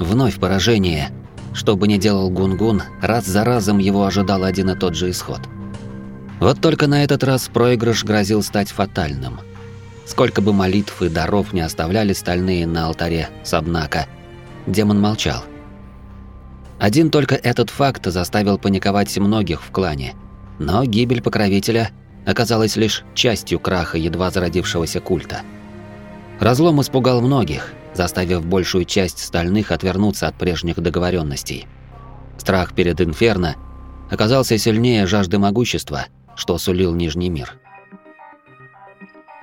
Вновь поражение. Что бы ни делал Гунгун, раз за разом его ожидал один и тот же исход. Вот только на этот раз проигрыш грозил стать фатальным. Сколько бы молитв и даров не оставляли стальные на алтаре Сабнака, демон молчал. Один только этот факт заставил паниковать многих в клане, но гибель покровителя оказалась лишь частью краха едва зародившегося культа. Разлом испугал многих, заставив большую часть стальных отвернуться от прежних договоренностей. Страх перед Инферно оказался сильнее жажды могущества, что сулил Нижний мир.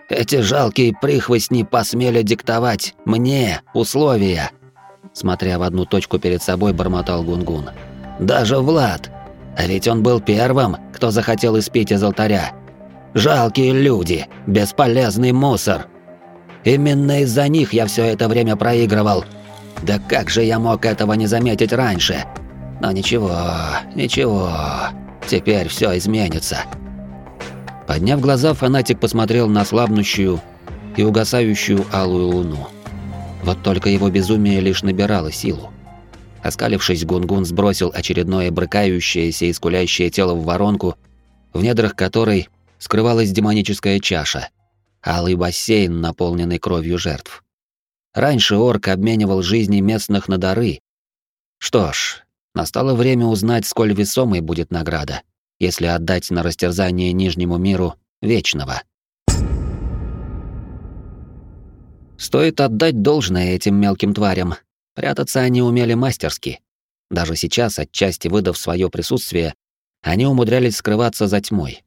«Эти жалкие прихвостни посмели диктовать мне условия!» Смотря в одну точку перед собой, бормотал Гунгун. «Даже Влад! А ведь он был первым, кто захотел испить из алтаря. Жалкие люди, бесполезный мусор!» Именно из-за них я все это время проигрывал. Да как же я мог этого не заметить раньше? Но ничего, ничего. Теперь все изменится. Подняв глаза, фанатик посмотрел на слабнущую и угасающую алую луну. Вот только его безумие лишь набирало силу. Оскалившись, Гунгун сбросил очередное брыкающееся и скулящее тело в воронку, в недрах которой скрывалась демоническая чаша, алый бассейн, наполненный кровью жертв. Раньше орк обменивал жизни местных на дары. Что ж, настало время узнать, сколь весомой будет награда, если отдать на растерзание Нижнему миру Вечного. Стоит отдать должное этим мелким тварям. Прятаться они умели мастерски. Даже сейчас, отчасти выдав свое присутствие, они умудрялись скрываться за тьмой.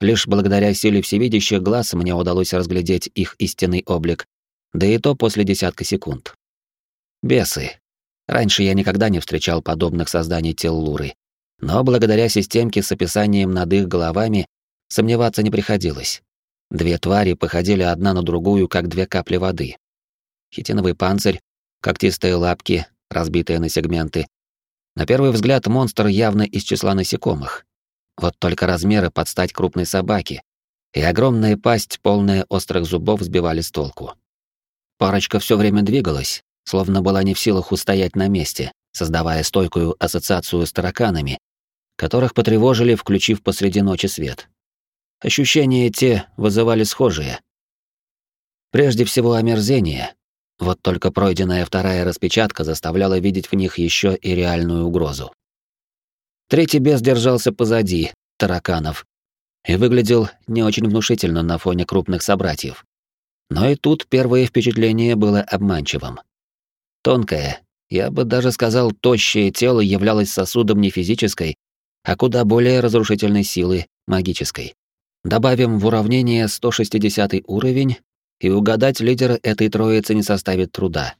Лишь благодаря силе всевидящих глаз мне удалось разглядеть их истинный облик, да и то после десятка секунд. Бесы. Раньше я никогда не встречал подобных созданий Теллуры, но благодаря системке с описанием над их головами сомневаться не приходилось. Две твари походили одна на другую, как две капли воды. Хитиновый панцирь, когтистые лапки, разбитые на сегменты. На первый взгляд монстр явно из числа насекомых, вот только размеры под стать крупной собаки, и огромная пасть, полная острых зубов, сбивали с толку. Парочка все время двигалась, словно была не в силах устоять на месте, создавая стойкую ассоциацию с тараканами, которых потревожили, включив посреди ночи свет. Ощущения те вызывали схожие. Прежде всего омерзение, вот только пройденная вторая распечатка заставляла видеть в них еще и реальную угрозу. Третий бес держался позади, тараканов, и выглядел не очень внушительно на фоне крупных собратьев. Но и тут первое впечатление было обманчивым. Тонкое, я бы даже сказал, тощее тело являлось сосудом не физической, а куда более разрушительной силы, магической. Добавим в уравнение 160 уровень, и угадать лидера этой троицы не составит труда.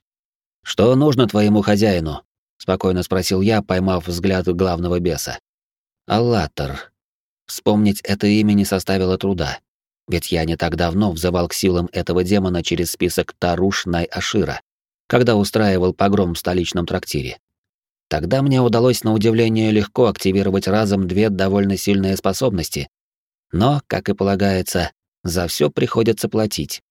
«Что нужно твоему хозяину?» Спокойно спросил я, поймав взгляд главного беса. Аллатор. Вспомнить это имя не составило труда, ведь я не так давно взывал к силам этого демона через список Таруш Най-Ашира, когда устраивал погром в столичном трактире. Тогда мне удалось на удивление легко активировать разом две довольно сильные способности, но, как и полагается, за все приходится платить.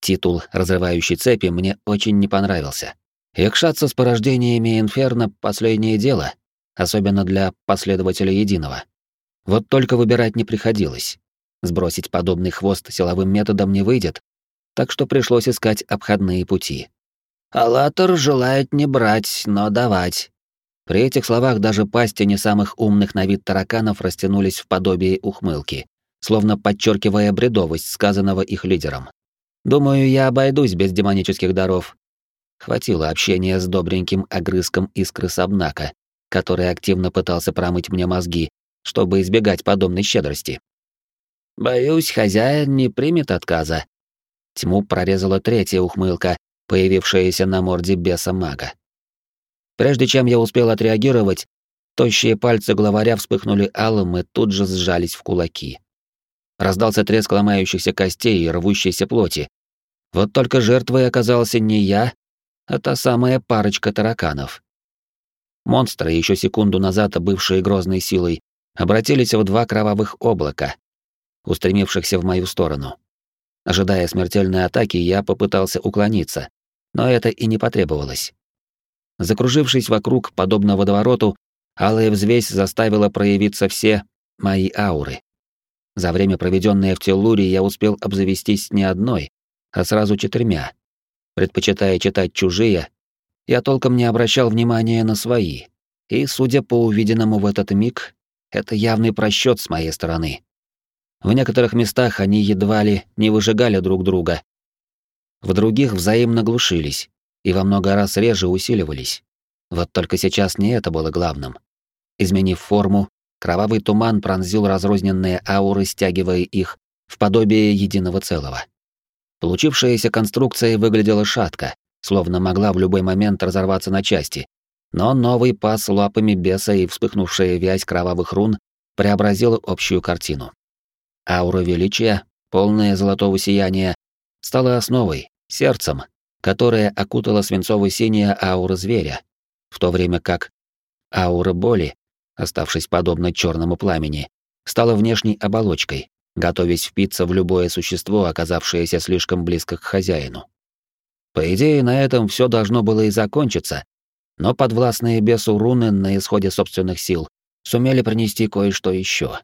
Титул «Разрывающий цепи» мне очень не понравился. Якшаться с порождениями Инферно — последнее дело, особенно для последователя Единого. Вот только выбирать не приходилось. Сбросить подобный хвост силовым методом не выйдет, так что пришлось искать обходные пути. «Аллатор желает не брать, но давать». При этих словах даже пасти не самых умных на вид тараканов растянулись в подобие ухмылки, словно подчеркивая бредовость сказанного их лидером. «Думаю, я обойдусь без демонических даров, Хватило общения с добреньким огрызком искры Сабнака, который активно пытался промыть мне мозги, чтобы избегать подобной щедрости. «Боюсь, хозяин не примет отказа». Тьму прорезала третья ухмылка, появившаяся на морде беса мага. Прежде чем я успел отреагировать, тощие пальцы главаря вспыхнули алым и тут же сжались в кулаки. Раздался треск ломающихся костей и рвущейся плоти. Вот только жертвой оказался не я, а та самая парочка тараканов. Монстры, еще секунду назад бывшие грозной силой, обратились в два кровавых облака, устремившихся в мою сторону. Ожидая смертельной атаки, я попытался уклониться, но это и не потребовалось. Закружившись вокруг, подобно водовороту, алая взвесь заставила проявиться все мои ауры. За время, проведенное в Теллуре, я успел обзавестись не одной, а сразу четырьмя. Предпочитая читать чужие, я толком не обращал внимания на свои. И, судя по увиденному в этот миг, это явный просчет с моей стороны. В некоторых местах они едва ли не выжигали друг друга. В других взаимно глушились и во много раз реже усиливались. Вот только сейчас не это было главным. Изменив форму, кровавый туман пронзил разрозненные ауры, стягивая их в подобие единого целого. Получившаяся конструкция выглядела шатко, словно могла в любой момент разорваться на части, но новый пас лапами беса и вспыхнувшая вязь кровавых рун преобразила общую картину. Аура величия, полная золотого сияния, стала основой, сердцем, которое окутала свинцово-синяя аура зверя, в то время как аура боли, оставшись подобно черному пламени, стала внешней оболочкой, готовясь впиться в любое существо, оказавшееся слишком близко к хозяину. По идее, на этом все должно было и закончиться, но подвластные бесу руны на исходе собственных сил сумели принести кое-что еще.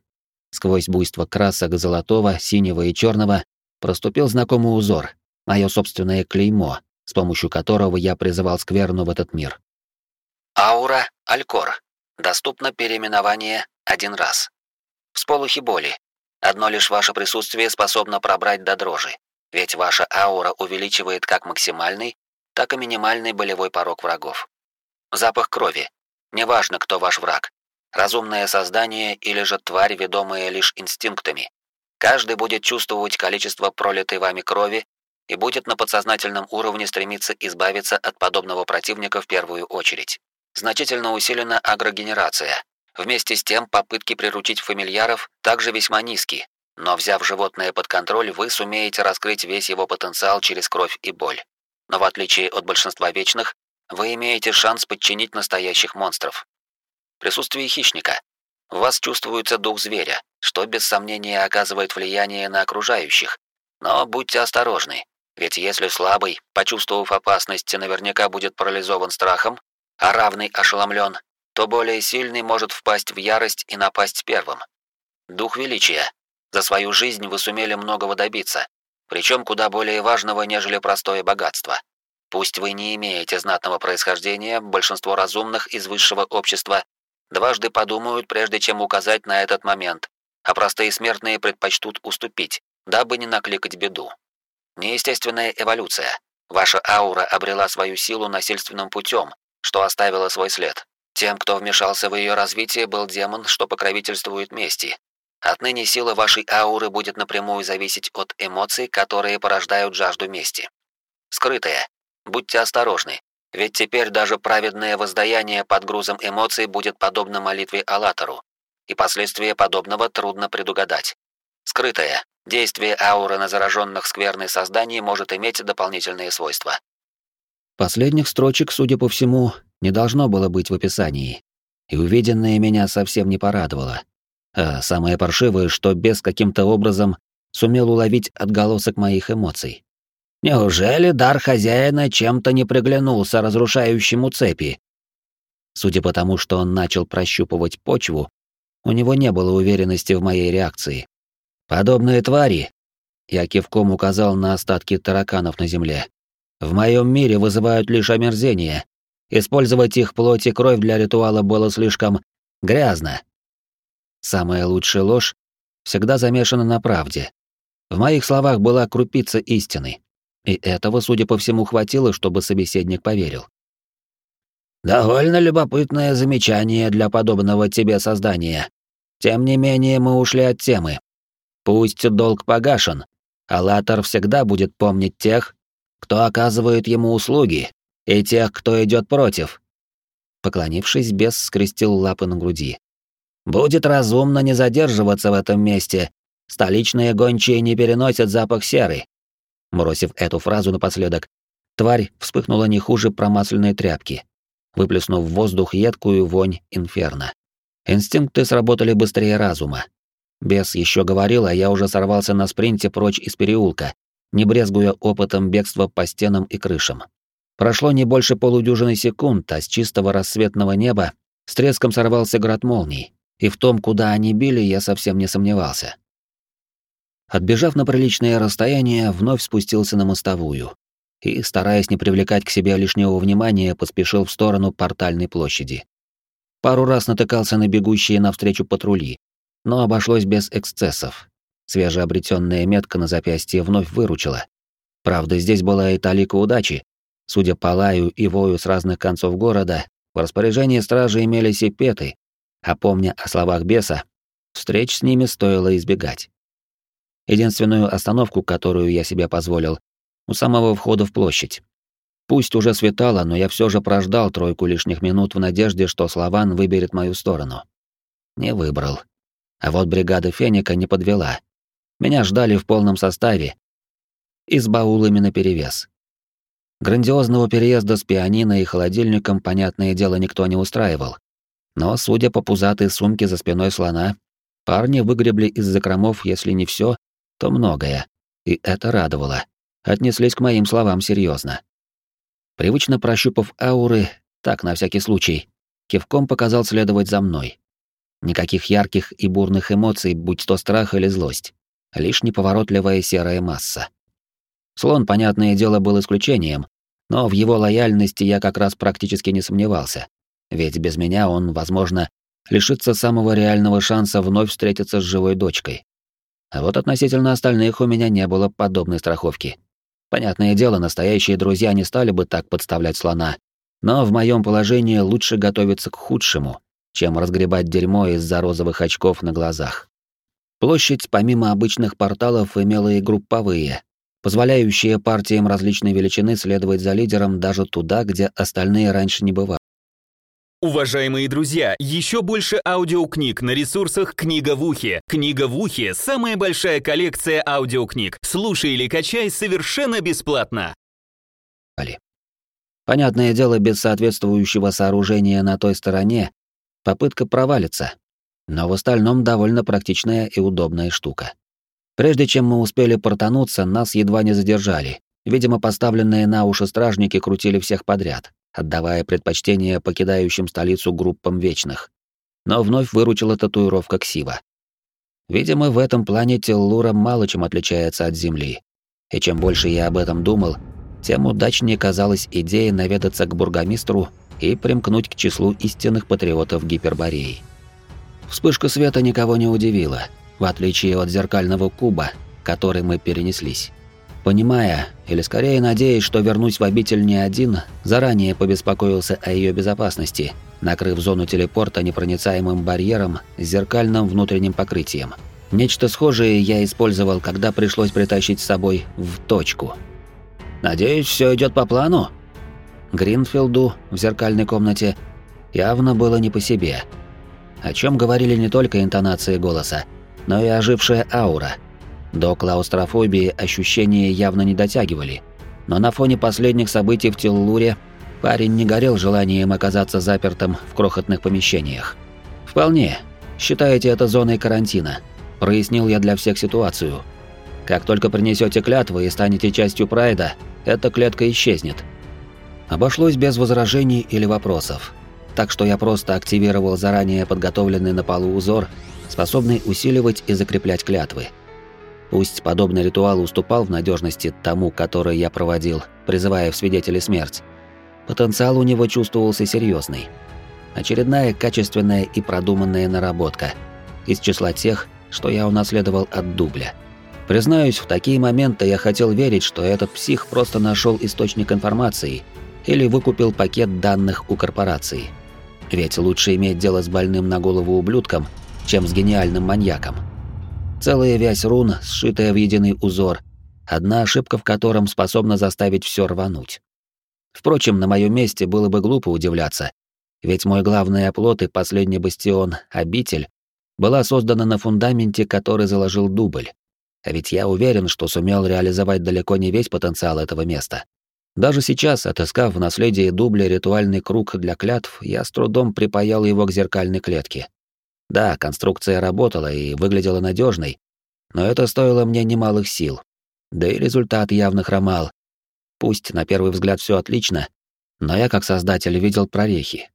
Сквозь буйство красок золотого, синего и черного проступил знакомый узор, мое собственное клеймо, с помощью которого я призывал скверну в этот мир. Аура Алькор. Доступно переименование один раз. Всполохи боли. Одно лишь ваше присутствие способно пробрать до дрожи, ведь ваша аура увеличивает как максимальный, так и минимальный болевой порог врагов. Запах крови. Неважно, кто ваш враг, разумное создание или же тварь, ведомая лишь инстинктами. Каждый будет чувствовать количество пролитой вами крови и будет на подсознательном уровне стремиться избавиться от подобного противника в первую очередь. Значительно усилена агрогенерация. Вместе с тем попытки приручить фамильяров также весьма низки, но взяв животное под контроль, вы сумеете раскрыть весь его потенциал через кровь и боль. Но в отличие от большинства вечных, вы имеете шанс подчинить настоящих монстров. Присутствие хищника. В вас чувствуется дух зверя, что без сомнения оказывает влияние на окружающих. Но будьте осторожны, ведь если слабый, почувствовав опасность, наверняка будет парализован страхом, а равный ошеломлен, то более сильный может впасть в ярость и напасть первым. Дух величия. За свою жизнь вы сумели многого добиться, причем куда более важного, нежели простое богатство. Пусть вы не имеете знатного происхождения, большинство разумных из высшего общества Дважды подумают, прежде чем указать на этот момент, а простые смертные предпочтут уступить, дабы не накликать беду. Неестественная эволюция. Ваша аура обрела свою силу насильственным путем, что оставило свой след. Тем, кто вмешался в ее развитие, был демон, что покровительствует мести. Отныне сила вашей ауры будет напрямую зависеть от эмоций, которые порождают жажду мести. Скрытая. Будьте осторожны. Ведь теперь даже праведное воздаяние под грузом эмоций будет подобно молитве Аллатору, и последствия подобного трудно предугадать. Скрытое. Действие ауры на зараженных скверной создании может иметь дополнительные свойства. Последних строчек, судя по всему, не должно было быть в описании, и увиденное меня совсем не порадовало. А самое паршивое, что без каким-то образом сумел уловить отголосок моих эмоций. Неужели дар хозяина чем-то не приглянулся разрушающему цепи? Судя по тому, что он начал прощупывать почву, у него не было уверенности в моей реакции. Подобные твари, я кивком указал на остатки тараканов на земле, в моем мире вызывают лишь омерзение. Использовать их плоть и кровь для ритуала было слишком грязно. Самая лучшая ложь всегда замешана на правде. В моих словах была крупица истины. И этого, судя по всему, хватило, чтобы собеседник поверил. «Довольно любопытное замечание для подобного тебе создания. Тем не менее, мы ушли от темы. Пусть долг погашен, а Латор всегда будет помнить тех, кто оказывает ему услуги, и тех, кто идет против. Поклонившись, бес скрестил лапы на груди. «Будет разумно не задерживаться в этом месте. Столичные гончие не переносят запах серы». Бросив эту фразу напоследок, тварь вспыхнула не хуже промасленной тряпки, выплеснув в воздух едкую вонь инферно. Инстинкты сработали быстрее разума. Бес еще говорил, а я уже сорвался на спринте прочь из переулка, не брезгуя опытом бегства по стенам и крышам. Прошло не больше полудюжины секунд, а с чистого рассветного неба с треском сорвался град молний, и в том, куда они били, я совсем не сомневался. Отбежав на приличное расстояние, вновь спустился на мостовую и, стараясь не привлекать к себе лишнего внимания, поспешил в сторону портальной площади. Пару раз натыкался на бегущие навстречу патрули, но обошлось без эксцессов. Свежеобретенная метка на запястье вновь выручила. Правда, здесь была и талика удачи, Судя по лаю и вою с разных концов города, в распоряжении стражи имелись и петы, а помня о словах беса, встреч с ними стоило избегать. Единственную остановку, которую я себе позволил, у самого входа в площадь. Пусть уже светало, но я все же прождал тройку лишних минут в надежде, что Славан выберет мою сторону. Не выбрал. А вот бригада Феника не подвела. Меня ждали в полном составе и с баулами наперевес. Грандиозного переезда с пианино и холодильником, понятное дело, никто не устраивал. Но, судя по пузатой сумке за спиной слона, парни выгребли из закромов, если не все, то многое. И это радовало. Отнеслись к моим словам серьезно. Привычно прощупав ауры, так, на всякий случай, кивком показал следовать за мной. Никаких ярких и бурных эмоций, будь то страх или злость. Лишь неповоротливая серая масса. Слон, понятное дело, был исключением, но в его лояльности я как раз практически не сомневался. Ведь без меня он, возможно, лишится самого реального шанса вновь встретиться с живой дочкой. А вот относительно остальных у меня не было подобной страховки. Понятное дело, настоящие друзья не стали бы так подставлять слона, но в моем положении лучше готовиться к худшему, чем разгребать дерьмо из-за розовых очков на глазах. Площадь, помимо обычных порталов, имела и групповые, позволяющие партиям различной величины следовать за лидером даже туда, где остальные раньше не бывали. Уважаемые друзья, еще больше аудиокниг на ресурсах «Книга в ухе». «Книга в ухе» — самая большая коллекция аудиокниг. Слушай или качай совершенно бесплатно. Понятное дело, без соответствующего сооружения на той стороне попытка провалится, но в остальном довольно практичная и удобная штука. Прежде чем мы успели портануться, нас едва не задержали. Видимо, поставленные на уши стражники крутили всех подряд, отдавая предпочтение покидающим столицу группам вечных. Но вновь выручила татуировка Ксива. Видимо, в этом плане Теллура мало чем отличается от Земли. И чем больше я об этом думал, тем удачнее казалась идея наведаться к бургомистру и примкнуть к числу истинных патриотов Гипербореи. Вспышка света никого не удивила — в отличие от зеркального куба, который мы перенеслись. Понимая, или скорее надеясь, что вернусь в обитель не один, заранее побеспокоился о ее безопасности, накрыв зону телепорта непроницаемым барьером с зеркальным внутренним покрытием. Нечто схожее я использовал, когда пришлось притащить с собой в точку. «Надеюсь, все идет по плану?» Гринфилду в зеркальной комнате явно было не по себе. О чем говорили не только интонации голоса, но и ожившая аура. До клаустрофобии ощущения явно не дотягивали, но на фоне последних событий в Теллуре парень не горел желанием оказаться запертым в крохотных помещениях. «Вполне. Считаете это зоной карантина», — прояснил я для всех ситуацию. «Как только принесете клятву и станете частью Прайда, эта клетка исчезнет». Обошлось без возражений или вопросов, так что я просто активировал заранее подготовленный на полу узор способный усиливать и закреплять клятвы. Пусть подобный ритуал уступал в надежности тому, который я проводил, призывая в свидетели смерть. Потенциал у него чувствовался серьезный. Очередная качественная и продуманная наработка из числа тех, что я унаследовал от дубля. Признаюсь, в такие моменты я хотел верить, что этот псих просто нашел источник информации или выкупил пакет данных у корпорации. Ведь лучше иметь дело с больным на голову ублюдком, чем с гениальным маньяком. Целая вязь рун, сшитая в единый узор, одна ошибка в котором способна заставить все рвануть. Впрочем, на моем месте было бы глупо удивляться, ведь мой главный оплот и последний бастион, обитель, была создана на фундаменте, который заложил дубль. А ведь я уверен, что сумел реализовать далеко не весь потенциал этого места. Даже сейчас, отыскав в наследии дубля ритуальный круг для клятв, я с трудом припаял его к зеркальной клетке. Да, конструкция работала и выглядела надежной, но это стоило мне немалых сил. Да и результат явно хромал. Пусть на первый взгляд все отлично, но я как создатель видел прорехи.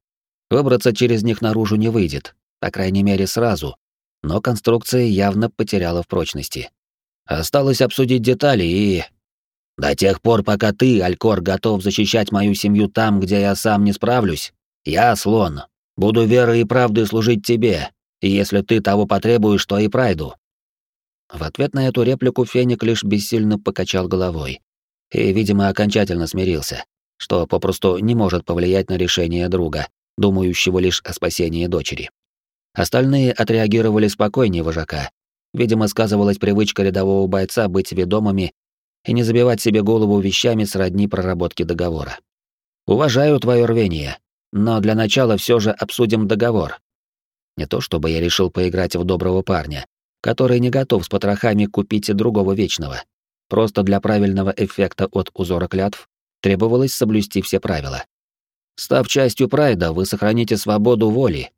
Выбраться через них наружу не выйдет, по крайней мере сразу, но конструкция явно потеряла в прочности. Осталось обсудить детали и... До тех пор, пока ты, Алькор, готов защищать мою семью там, где я сам не справлюсь, я, слон, буду верой и правдой служить тебе, и если ты того потребуешь, то и пройду. В ответ на эту реплику Феник лишь бессильно покачал головой и, видимо, окончательно смирился, что попросту не может повлиять на решение друга, думающего лишь о спасении дочери. Остальные отреагировали спокойнее вожака. Видимо, сказывалась привычка рядового бойца быть ведомыми и не забивать себе голову вещами сродни проработки договора. Уважаю твое рвение, но для начала все же обсудим договор. Не то чтобы я решил поиграть в доброго парня, который не готов с потрохами купить другого вечного. Просто для правильного эффекта от узора клятв требовалось соблюсти все правила. Став частью Прайда, вы сохраните свободу воли.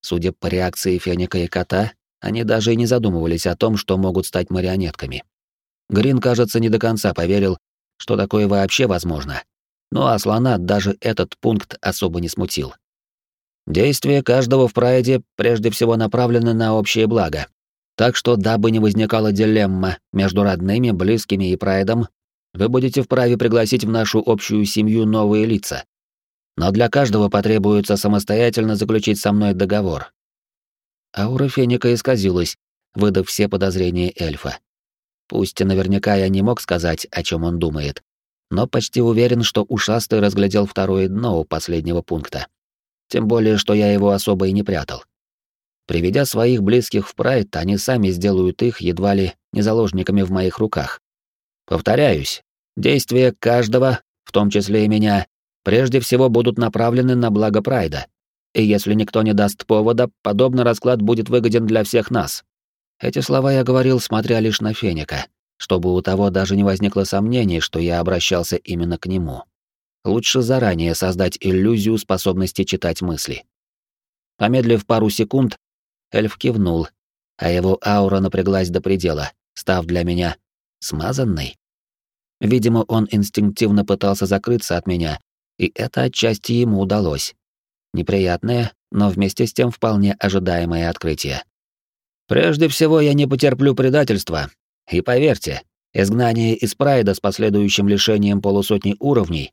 Судя по реакции Феника и Кота, они даже и не задумывались о том, что могут стать марионетками. Грин, кажется, не до конца поверил, что такое вообще возможно. Ну а слона даже этот пункт особо не смутил. Действия каждого в прайде прежде всего направлены на общее благо. Так что, дабы не возникала дилемма между родными, близкими и прайдом, вы будете вправе пригласить в нашу общую семью новые лица. Но для каждого потребуется самостоятельно заключить со мной договор. Аура Феника исказилась, выдав все подозрения эльфа. Пусть наверняка я не мог сказать, о чем он думает, но почти уверен, что ушастый разглядел второе дно у последнего пункта. Тем более, что я его особо и не прятал. Приведя своих близких в прайд, они сами сделают их едва ли не заложниками в моих руках. Повторяюсь, действия каждого, в том числе и меня, прежде всего будут направлены на благо прайда. И если никто не даст повода, подобный расклад будет выгоден для всех нас. Эти слова я говорил, смотря лишь на Феника, чтобы у того даже не возникло сомнений, что я обращался именно к нему. Лучше заранее создать иллюзию способности читать мысли. Помедлив пару секунд, эльф кивнул, а его аура напряглась до предела, став для меня смазанной. Видимо, он инстинктивно пытался закрыться от меня, и это отчасти ему удалось. Неприятное, но вместе с тем вполне ожидаемое открытие. Прежде всего, я не потерплю предательства. И поверьте, изгнание из Прайда с последующим лишением полусотни уровней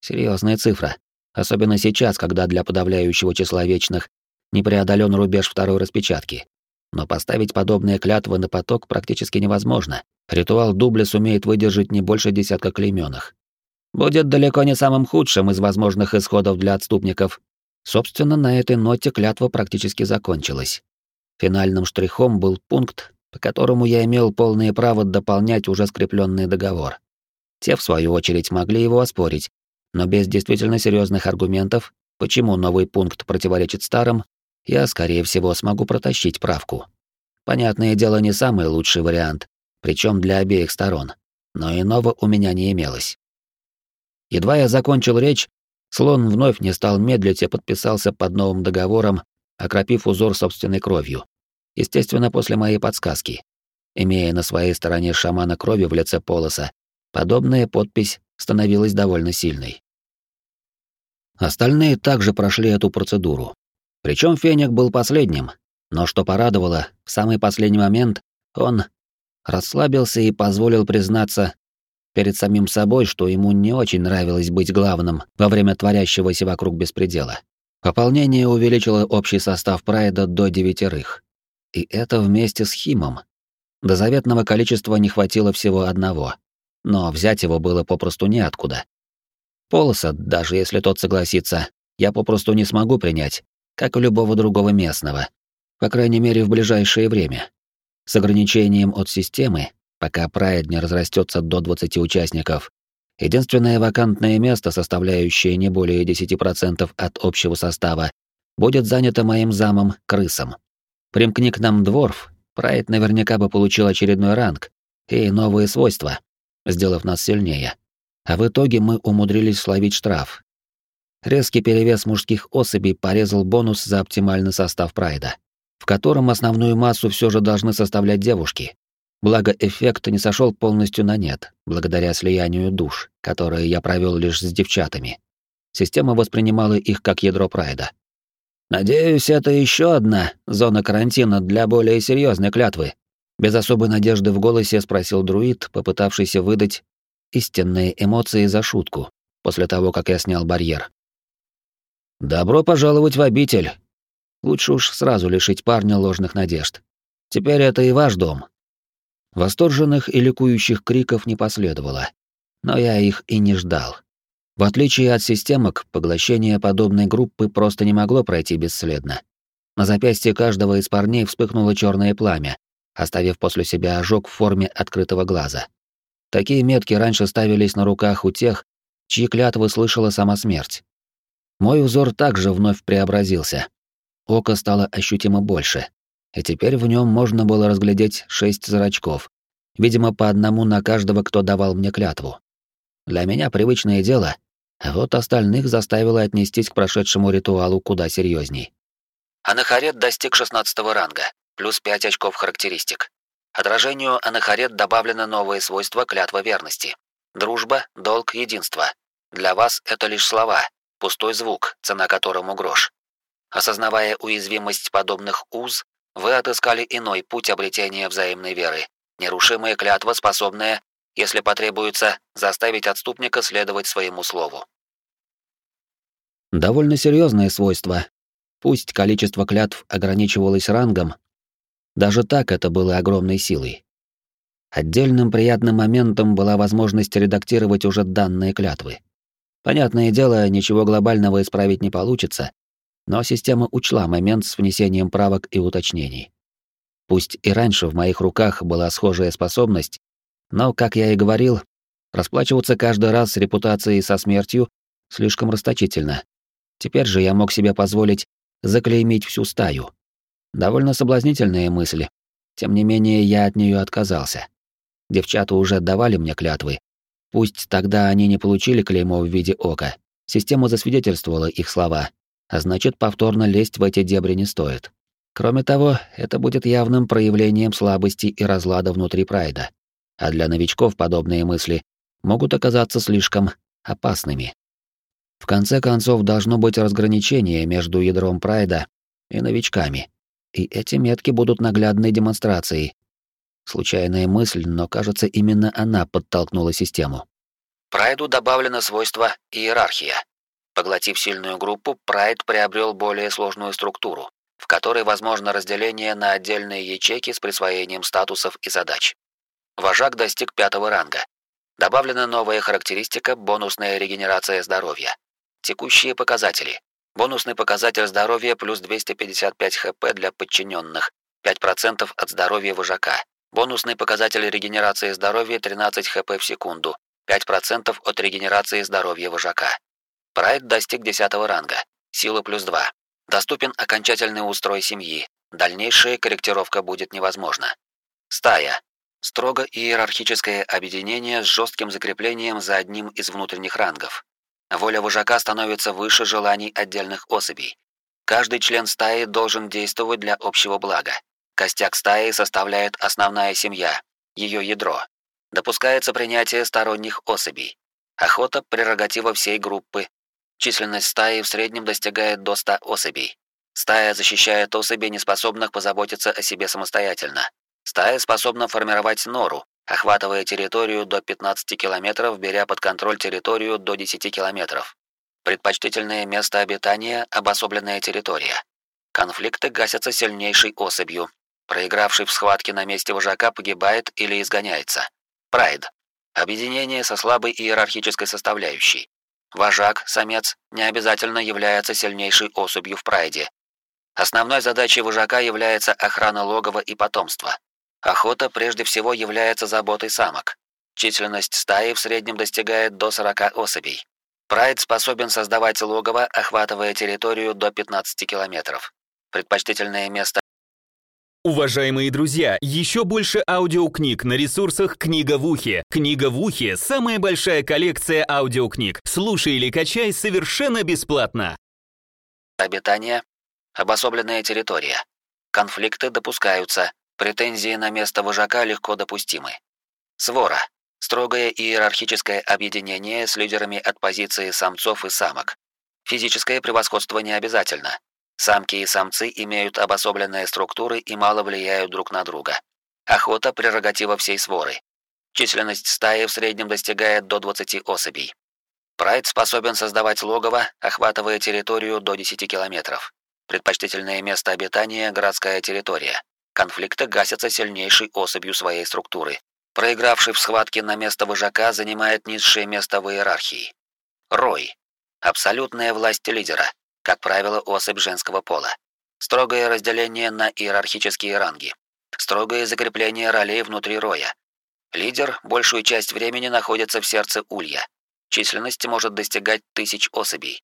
Серьезная цифра, особенно сейчас, когда для подавляющего числа вечных не преодолен рубеж второй распечатки. Но поставить подобные клятвы на поток практически невозможно. Ритуал дубля сумеет выдержать не больше десятка клеймённых. Будет далеко не самым худшим из возможных исходов для отступников. Собственно, на этой ноте клятва практически закончилась. Финальным штрихом был пункт, по которому я имел полное право дополнять уже скрепленный договор. Те, в свою очередь, могли его оспорить, но без действительно серьезных аргументов, почему новый пункт противоречит старым, я, скорее всего, смогу протащить правку. Понятное дело, не самый лучший вариант, причем для обеих сторон, но иного у меня не имелось. Едва я закончил речь, слон вновь не стал медлить и подписался под новым договором, окропив узор собственной кровью. Естественно, после моей подсказки. Имея на своей стороне шамана крови в лице Полоса, подобная подпись становилась довольно сильной. Остальные также прошли эту процедуру. Причем Феник был последним, но что порадовало, в самый последний момент он расслабился и позволил признаться перед самим собой, что ему не очень нравилось быть главным во время творящегося вокруг беспредела. Пополнение увеличило общий состав Прайда до девятерых. И это вместе с Химом. До заветного количества не хватило всего одного но взять его было попросту неоткуда. Полоса, даже если тот согласится, я попросту не смогу принять, как и любого другого местного, по крайней мере в ближайшее время. С ограничением от системы, пока Прайд не разрастется до 20 участников, Единственное вакантное место, составляющее не более 10% от общего состава, будет занято моим замом Крысом. Примкни к нам Дворф, Прайд наверняка бы получил очередной ранг и новые свойства, сделав нас сильнее. А в итоге мы умудрились словить штраф. Резкий перевес мужских особей порезал бонус за оптимальный состав Прайда, в котором основную массу все же должны составлять девушки, Благо, эффект не сошел полностью на нет, благодаря слиянию душ, которые я провел лишь с девчатами. Система воспринимала их как ядро прайда. «Надеюсь, это еще одна зона карантина для более серьезной клятвы», без особой надежды в голосе спросил друид, попытавшийся выдать истинные эмоции за шутку, после того, как я снял барьер. «Добро пожаловать в обитель. Лучше уж сразу лишить парня ложных надежд. Теперь это и ваш дом, Восторженных и ликующих криков не последовало, но я их и не ждал. В отличие от системок, поглощение подобной группы просто не могло пройти бесследно. На запястье каждого из парней вспыхнуло черное пламя, оставив после себя ожог в форме открытого глаза. Такие метки раньше ставились на руках у тех, чьи клятвы слышала сама смерть. Мой узор также вновь преобразился. Око стало ощутимо больше, и теперь в нем можно было разглядеть шесть зрачков, видимо, по одному на каждого, кто давал мне клятву. Для меня привычное дело, а вот остальных заставило отнестись к прошедшему ритуалу куда серьезней. Анахарет достиг 16 ранга, плюс 5 очков характеристик. Отражению Анахарет добавлено новое свойство клятва верности. Дружба, долг, единство. Для вас это лишь слова, пустой звук, цена которому грош. Осознавая уязвимость подобных уз, вы отыскали иной путь обретения взаимной веры, нерушимая клятва, способная, если потребуется, заставить отступника следовать своему слову. Довольно серьезное свойство. Пусть количество клятв ограничивалось рангом, даже так это было огромной силой. Отдельным приятным моментом была возможность редактировать уже данные клятвы. Понятное дело, ничего глобального исправить не получится, но система учла момент с внесением правок и уточнений. Пусть и раньше в моих руках была схожая способность, но, как я и говорил, расплачиваться каждый раз с репутацией со смертью слишком расточительно. Теперь же я мог себе позволить заклеймить всю стаю. Довольно соблазнительные мысли. Тем не менее, я от нее отказался. Девчата уже давали мне клятвы. Пусть тогда они не получили клеймо в виде ока. Система засвидетельствовала их слова, а значит, повторно лезть в эти дебри не стоит. Кроме того, это будет явным проявлением слабости и разлада внутри Прайда. А для новичков подобные мысли могут оказаться слишком опасными. В конце концов, должно быть разграничение между ядром Прайда и новичками. И эти метки будут наглядной демонстрацией. Случайная мысль, но, кажется, именно она подтолкнула систему. Прайду добавлено свойство иерархия. Поглотив сильную группу, Прайд приобрел более сложную структуру, в которой возможно разделение на отдельные ячейки с присвоением статусов и задач. Вожак достиг пятого ранга. Добавлена новая характеристика бонусная регенерация здоровья. Текущие показатели. Бонусный показатель здоровья плюс 255 хп для подчиненных, 5% от здоровья вожака. Бонусный показатель регенерации здоровья 13 хп в секунду, 5% от регенерации здоровья вожака. Прайд достиг 10 ранга. Сила плюс 2. Доступен окончательный устрой семьи. Дальнейшая корректировка будет невозможна. Стая. Строго иерархическое объединение с жестким закреплением за одним из внутренних рангов. Воля вожака становится выше желаний отдельных особей. Каждый член стаи должен действовать для общего блага. Костяк стаи составляет основная семья, ее ядро. Допускается принятие сторонних особей. Охота – прерогатива всей группы, Численность стаи в среднем достигает до 100 особей. Стая защищает особей, неспособных позаботиться о себе самостоятельно. Стая способна формировать нору, охватывая территорию до 15 километров, беря под контроль территорию до 10 километров. Предпочтительное место обитания – обособленная территория. Конфликты гасятся сильнейшей особью. Проигравший в схватке на месте вожака погибает или изгоняется. Прайд. Объединение со слабой иерархической составляющей. Вожак, самец, не обязательно является сильнейшей особью в прайде. Основной задачей вожака является охрана логова и потомства. Охота прежде всего является заботой самок. Численность стаи в среднем достигает до 40 особей. Прайд способен создавать логово, охватывая территорию до 15 километров. Предпочтительное место Уважаемые друзья, еще больше аудиокниг на ресурсах «Книга в ухе». «Книга в ухе» — самая большая коллекция аудиокниг. Слушай или качай совершенно бесплатно. Обитание. Обособленная территория. Конфликты допускаются. Претензии на место вожака легко допустимы. Свора. Строгое иерархическое объединение с лидерами от позиции самцов и самок. Физическое превосходство не обязательно. Самки и самцы имеют обособленные структуры и мало влияют друг на друга. Охота – прерогатива всей своры. Численность стаи в среднем достигает до 20 особей. Прайд способен создавать логово, охватывая территорию до 10 километров. Предпочтительное место обитания – городская территория. Конфликты гасятся сильнейшей особью своей структуры. Проигравший в схватке на место вожака занимает низшее место в иерархии. Рой. Абсолютная власть лидера как правило, особь женского пола. Строгое разделение на иерархические ранги. Строгое закрепление ролей внутри роя. Лидер большую часть времени находится в сердце улья. Численность может достигать тысяч особей.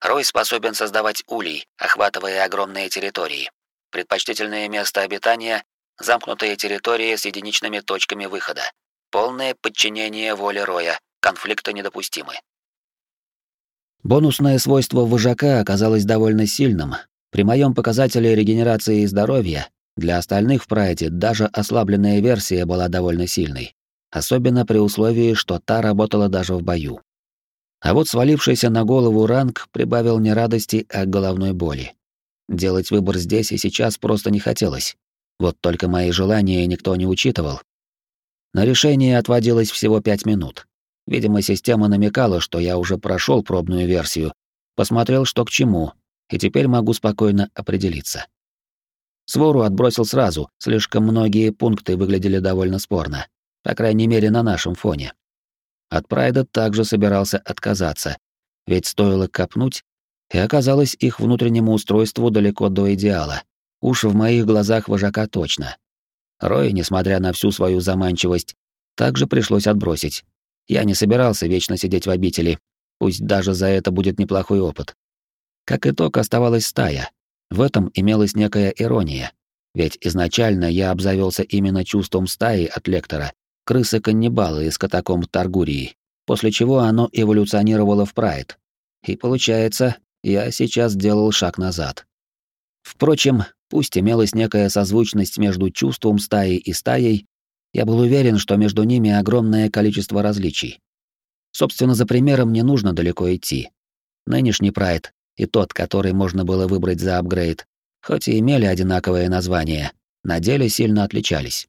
Рой способен создавать улей, охватывая огромные территории. Предпочтительное место обитания – замкнутые территории с единичными точками выхода. Полное подчинение воле Роя, конфликты недопустимы. Бонусное свойство вожака оказалось довольно сильным. При моем показателе регенерации здоровья для остальных в прайде даже ослабленная версия была довольно сильной, особенно при условии, что та работала даже в бою. А вот свалившийся на голову ранг прибавил не радости, а головной боли. Делать выбор здесь и сейчас просто не хотелось. Вот только мои желания никто не учитывал. На решение отводилось всего пять минут. Видимо, система намекала, что я уже прошел пробную версию, посмотрел, что к чему, и теперь могу спокойно определиться. Свору отбросил сразу, слишком многие пункты выглядели довольно спорно, по крайней мере, на нашем фоне. От Прайда также собирался отказаться, ведь стоило копнуть, и оказалось их внутреннему устройству далеко до идеала. Уж в моих глазах вожака точно. Рой, несмотря на всю свою заманчивость, также пришлось отбросить, я не собирался вечно сидеть в обители, пусть даже за это будет неплохой опыт. Как итог, оставалась стая. В этом имелась некая ирония. Ведь изначально я обзавелся именно чувством стаи от лектора, крысы-каннибалы из катакомб Таргурии, после чего оно эволюционировало в прайд. И получается, я сейчас делал шаг назад. Впрочем, пусть имелась некая созвучность между чувством стаи и стаей, я был уверен, что между ними огромное количество различий. Собственно, за примером не нужно далеко идти. Нынешний прайд и тот, который можно было выбрать за апгрейд, хоть и имели одинаковое название, на деле сильно отличались.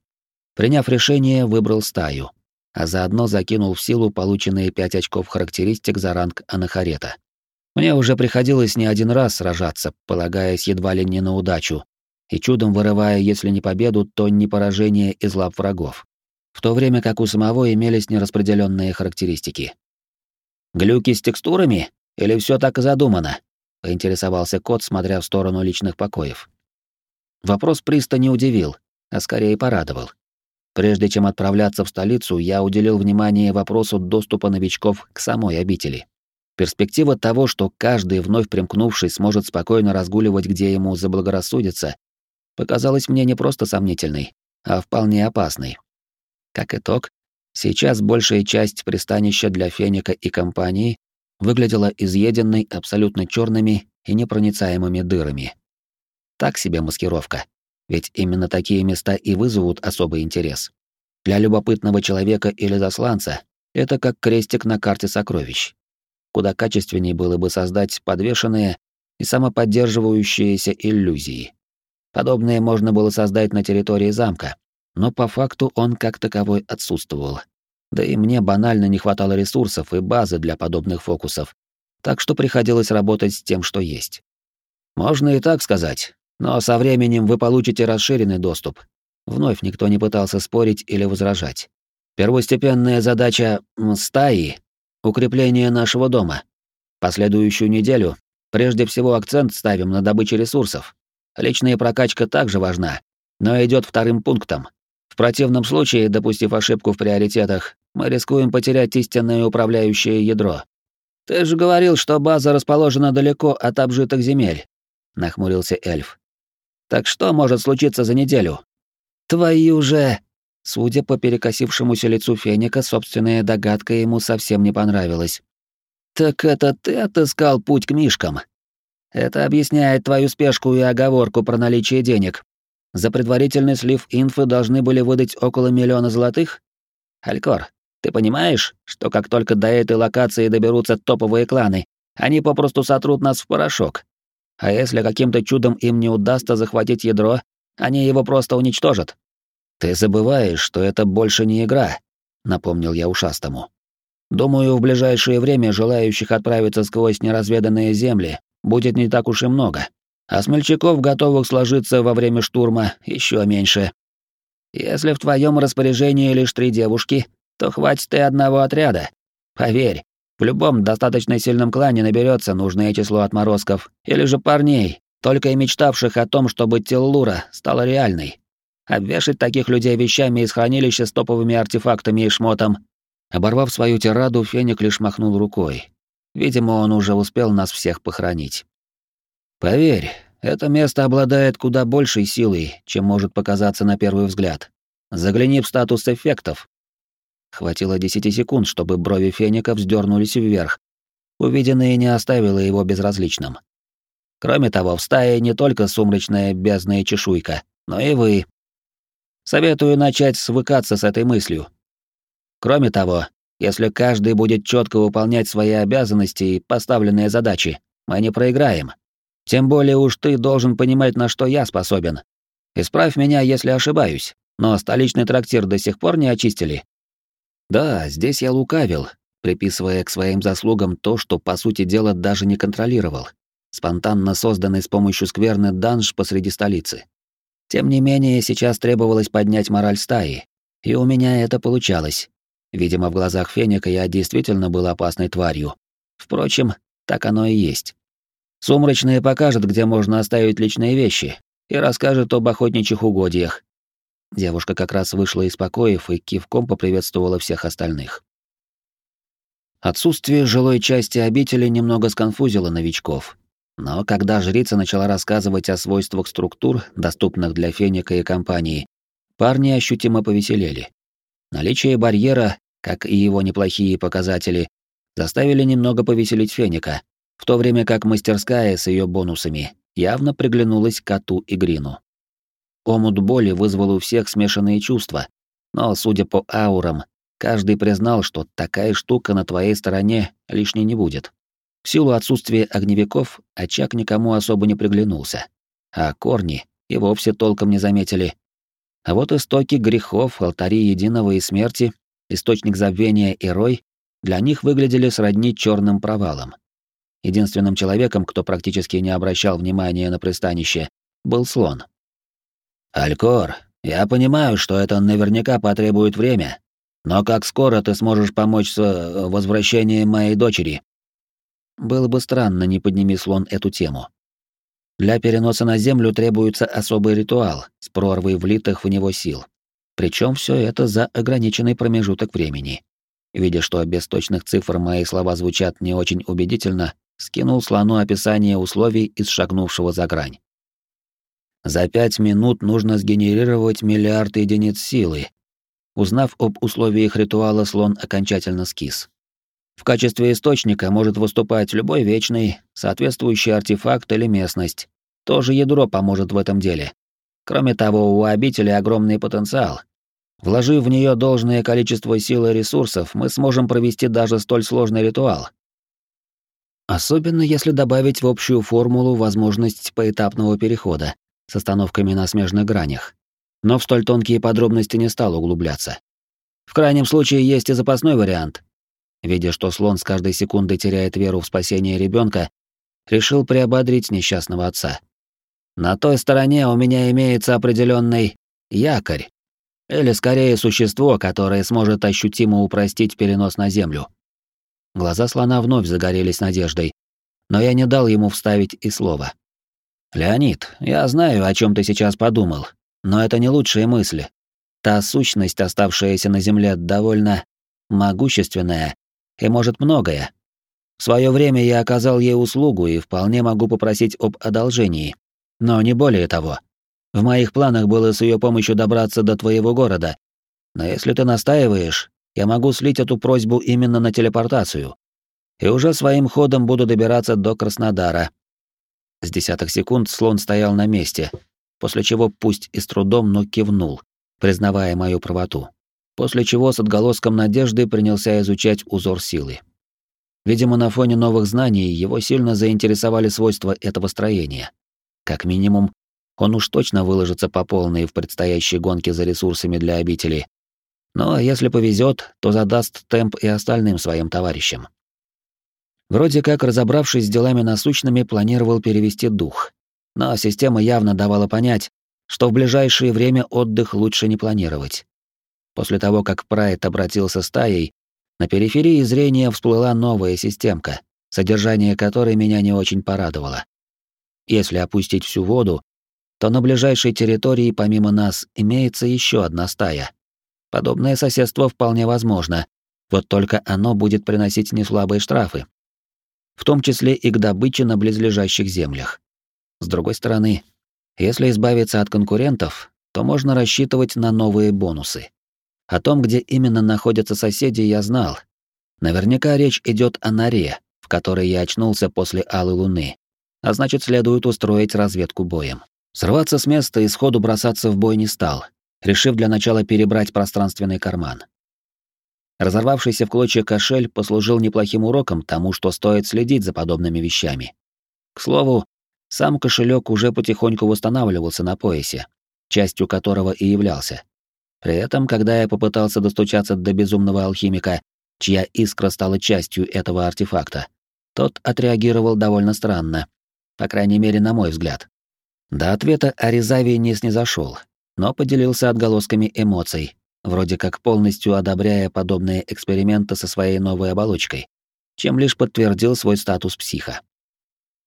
Приняв решение, выбрал стаю, а заодно закинул в силу полученные 5 очков характеристик за ранг Анахарета. Мне уже приходилось не один раз сражаться, полагаясь едва ли не на удачу, и чудом вырывая, если не победу, то не поражение из лап врагов. В то время как у самого имелись нераспределенные характеристики. «Глюки с текстурами? Или все так и задумано?» — поинтересовался кот, смотря в сторону личных покоев. Вопрос Приста не удивил, а скорее порадовал. Прежде чем отправляться в столицу, я уделил внимание вопросу доступа новичков к самой обители. Перспектива того, что каждый вновь примкнувший сможет спокойно разгуливать, где ему заблагорассудится, показалась мне не просто сомнительной, а вполне опасной. Как итог, сейчас большая часть пристанища для Феника и компании выглядела изъеденной абсолютно черными и непроницаемыми дырами. Так себе маскировка, ведь именно такие места и вызовут особый интерес. Для любопытного человека или засланца это как крестик на карте сокровищ. Куда качественнее было бы создать подвешенные и самоподдерживающиеся иллюзии. Подобное можно было создать на территории замка, но по факту он как таковой отсутствовал. Да и мне банально не хватало ресурсов и базы для подобных фокусов, так что приходилось работать с тем, что есть. Можно и так сказать, но со временем вы получите расширенный доступ. Вновь никто не пытался спорить или возражать. Первостепенная задача стаи — укрепление нашего дома. Последующую неделю прежде всего акцент ставим на добыче ресурсов, Личная прокачка также важна, но идет вторым пунктом. В противном случае, допустив ошибку в приоритетах, мы рискуем потерять истинное управляющее ядро. Ты же говорил, что база расположена далеко от обжитых земель, нахмурился эльф. Так что может случиться за неделю? Твою же! Судя по перекосившемуся лицу Феника, собственная догадка ему совсем не понравилась. Так это ты отыскал путь к мишкам? Это объясняет твою спешку и оговорку про наличие денег. За предварительный слив инфы должны были выдать около миллиона золотых? Алькор, ты понимаешь, что как только до этой локации доберутся топовые кланы, они попросту сотрут нас в порошок? А если каким-то чудом им не удастся захватить ядро, они его просто уничтожат. Ты забываешь, что это больше не игра, напомнил я ушастому. Думаю, в ближайшее время желающих отправиться сквозь неразведанные земли будет не так уж и много, а смельчаков, готовых сложиться во время штурма, еще меньше. Если в твоем распоряжении лишь три девушки, то хватит и одного отряда. Поверь, в любом достаточно сильном клане наберется нужное число отморозков или же парней, только и мечтавших о том, чтобы Теллура стала реальной. Обвешать таких людей вещами из хранилища с топовыми артефактами и шмотом. Оборвав свою тираду, Феник лишь махнул рукой. Видимо, он уже успел нас всех похоронить. Поверь, это место обладает куда большей силой, чем может показаться на первый взгляд. Загляни в статус эффектов, Хватило десяти секунд, чтобы брови Феника вздернулись вверх. Увиденное не оставило его безразличным. Кроме того, в стае не только сумрачная бездная чешуйка, но и вы. Советую начать свыкаться с этой мыслью. Кроме того, если каждый будет четко выполнять свои обязанности и поставленные задачи, мы не проиграем. Тем более уж ты должен понимать, на что я способен. Исправь меня, если ошибаюсь, но столичный трактир до сих пор не очистили. Да, здесь я лукавил, приписывая к своим заслугам то, что, по сути дела, даже не контролировал. Спонтанно созданный с помощью скверны данж посреди столицы. Тем не менее, сейчас требовалось поднять мораль стаи, и у меня это получалось. Видимо, в глазах Феника я действительно был опасной тварью. Впрочем, так оно и есть. Сумрачные покажет, где можно оставить личные вещи, и расскажет об охотничьих угодьях, Девушка как раз вышла из покоев и кивком поприветствовала всех остальных. Отсутствие жилой части обители немного сконфузило новичков. Но когда жрица начала рассказывать о свойствах структур, доступных для Феника и компании, парни ощутимо повеселели. Наличие барьера, как и его неплохие показатели, заставили немного повеселить Феника, в то время как мастерская с ее бонусами явно приглянулась коту и Грину. Омут боли вызвал у всех смешанные чувства, но, судя по аурам, каждый признал, что такая штука на твоей стороне лишней не будет. В силу отсутствия огневиков очаг никому особо не приглянулся, а корни и вовсе толком не заметили. А вот истоки грехов, алтари единого и смерти, источник забвения и рой для них выглядели сродни черным провалом. Единственным человеком, кто практически не обращал внимания на пристанище, был слон. «Алькор, я понимаю, что это наверняка потребует время, но как скоро ты сможешь помочь с э, возвращением моей дочери?» Было бы странно, не подними слон эту тему. Для переноса на Землю требуется особый ритуал с прорвой влитых в него сил. Причем все это за ограниченный промежуток времени. Видя, что без точных цифр мои слова звучат не очень убедительно, скинул слону описание условий из шагнувшего за грань. За пять минут нужно сгенерировать миллиард единиц силы. Узнав об условиях ритуала, слон окончательно скис. В качестве источника может выступать любой вечный, соответствующий артефакт или местность. Тоже ядро поможет в этом деле. Кроме того, у обители огромный потенциал. Вложив в нее должное количество сил и ресурсов, мы сможем провести даже столь сложный ритуал. Особенно если добавить в общую формулу возможность поэтапного перехода, с остановками на смежных гранях. Но в столь тонкие подробности не стал углубляться. В крайнем случае есть и запасной вариант. Видя, что слон с каждой секундой теряет веру в спасение ребенка, решил приободрить несчастного отца. На той стороне у меня имеется определенный якорь, или скорее существо, которое сможет ощутимо упростить перенос на землю. Глаза слона вновь загорелись надеждой, но я не дал ему вставить и слова. «Леонид, я знаю, о чем ты сейчас подумал, но это не лучшие мысли. Та сущность, оставшаяся на Земле, довольно могущественная и может многое. В свое время я оказал ей услугу и вполне могу попросить об одолжении. Но не более того. В моих планах было с ее помощью добраться до твоего города. Но если ты настаиваешь, я могу слить эту просьбу именно на телепортацию. И уже своим ходом буду добираться до Краснодара. С десятых секунд слон стоял на месте, после чего пусть и с трудом, но кивнул, признавая мою правоту. После чего с отголоском надежды принялся изучать узор силы. Видимо, на фоне новых знаний его сильно заинтересовали свойства этого строения. Как минимум, он уж точно выложится по полной в предстоящей гонке за ресурсами для обители. Но если повезет, то задаст темп и остальным своим товарищам. Вроде как, разобравшись с делами насущными, планировал перевести дух. Но система явно давала понять, что в ближайшее время отдых лучше не планировать. После того, как Прайд обратился стаей, на периферии зрения всплыла новая системка, содержание которой меня не очень порадовало. Если опустить всю воду, то на ближайшей территории помимо нас имеется еще одна стая. Подобное соседство вполне возможно, вот только оно будет приносить неслабые штрафы, в том числе и к добыче на близлежащих землях. С другой стороны, если избавиться от конкурентов, то можно рассчитывать на новые бонусы. О том, где именно находятся соседи, я знал. Наверняка речь идет о норе, в которой я очнулся после Алой Луны. А значит, следует устроить разведку боем. Срываться с места и сходу бросаться в бой не стал, решив для начала перебрать пространственный карман. Разорвавшийся в клочья кошель послужил неплохим уроком тому, что стоит следить за подобными вещами. К слову, сам кошелек уже потихоньку восстанавливался на поясе, частью которого и являлся. При этом, когда я попытался достучаться до безумного алхимика, чья искра стала частью этого артефакта, тот отреагировал довольно странно, по крайней мере, на мой взгляд. До ответа Аризави не снизошел, но поделился отголосками эмоций, вроде как полностью одобряя подобные эксперименты со своей новой оболочкой, чем лишь подтвердил свой статус психа.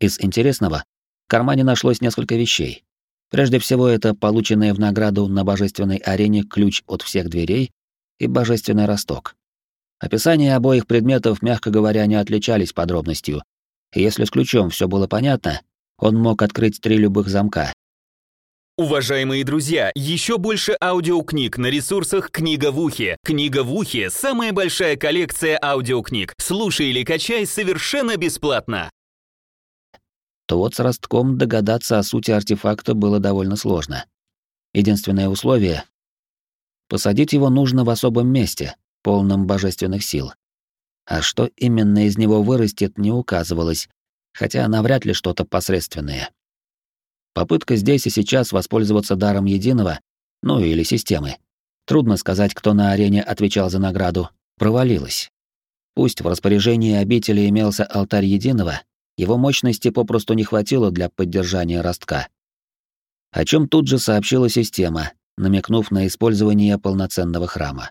Из интересного в кармане нашлось несколько вещей, Прежде всего, это полученный в награду на божественной арене ключ от всех дверей и божественный росток. Описания обоих предметов, мягко говоря, не отличались подробностью. И если с ключом все было понятно, он мог открыть три любых замка. Уважаемые друзья, еще больше аудиокниг на ресурсах «Книга в ухе». «Книга в ухе» — самая большая коллекция аудиокниг. Слушай или качай совершенно бесплатно то вот с ростком догадаться о сути артефакта было довольно сложно. Единственное условие — посадить его нужно в особом месте, полном божественных сил. А что именно из него вырастет, не указывалось, хотя навряд ли что-то посредственное. Попытка здесь и сейчас воспользоваться даром единого, ну или системы. Трудно сказать, кто на арене отвечал за награду, провалилась. Пусть в распоряжении обители имелся алтарь единого, его мощности попросту не хватило для поддержания ростка. О чем тут же сообщила система, намекнув на использование полноценного храма.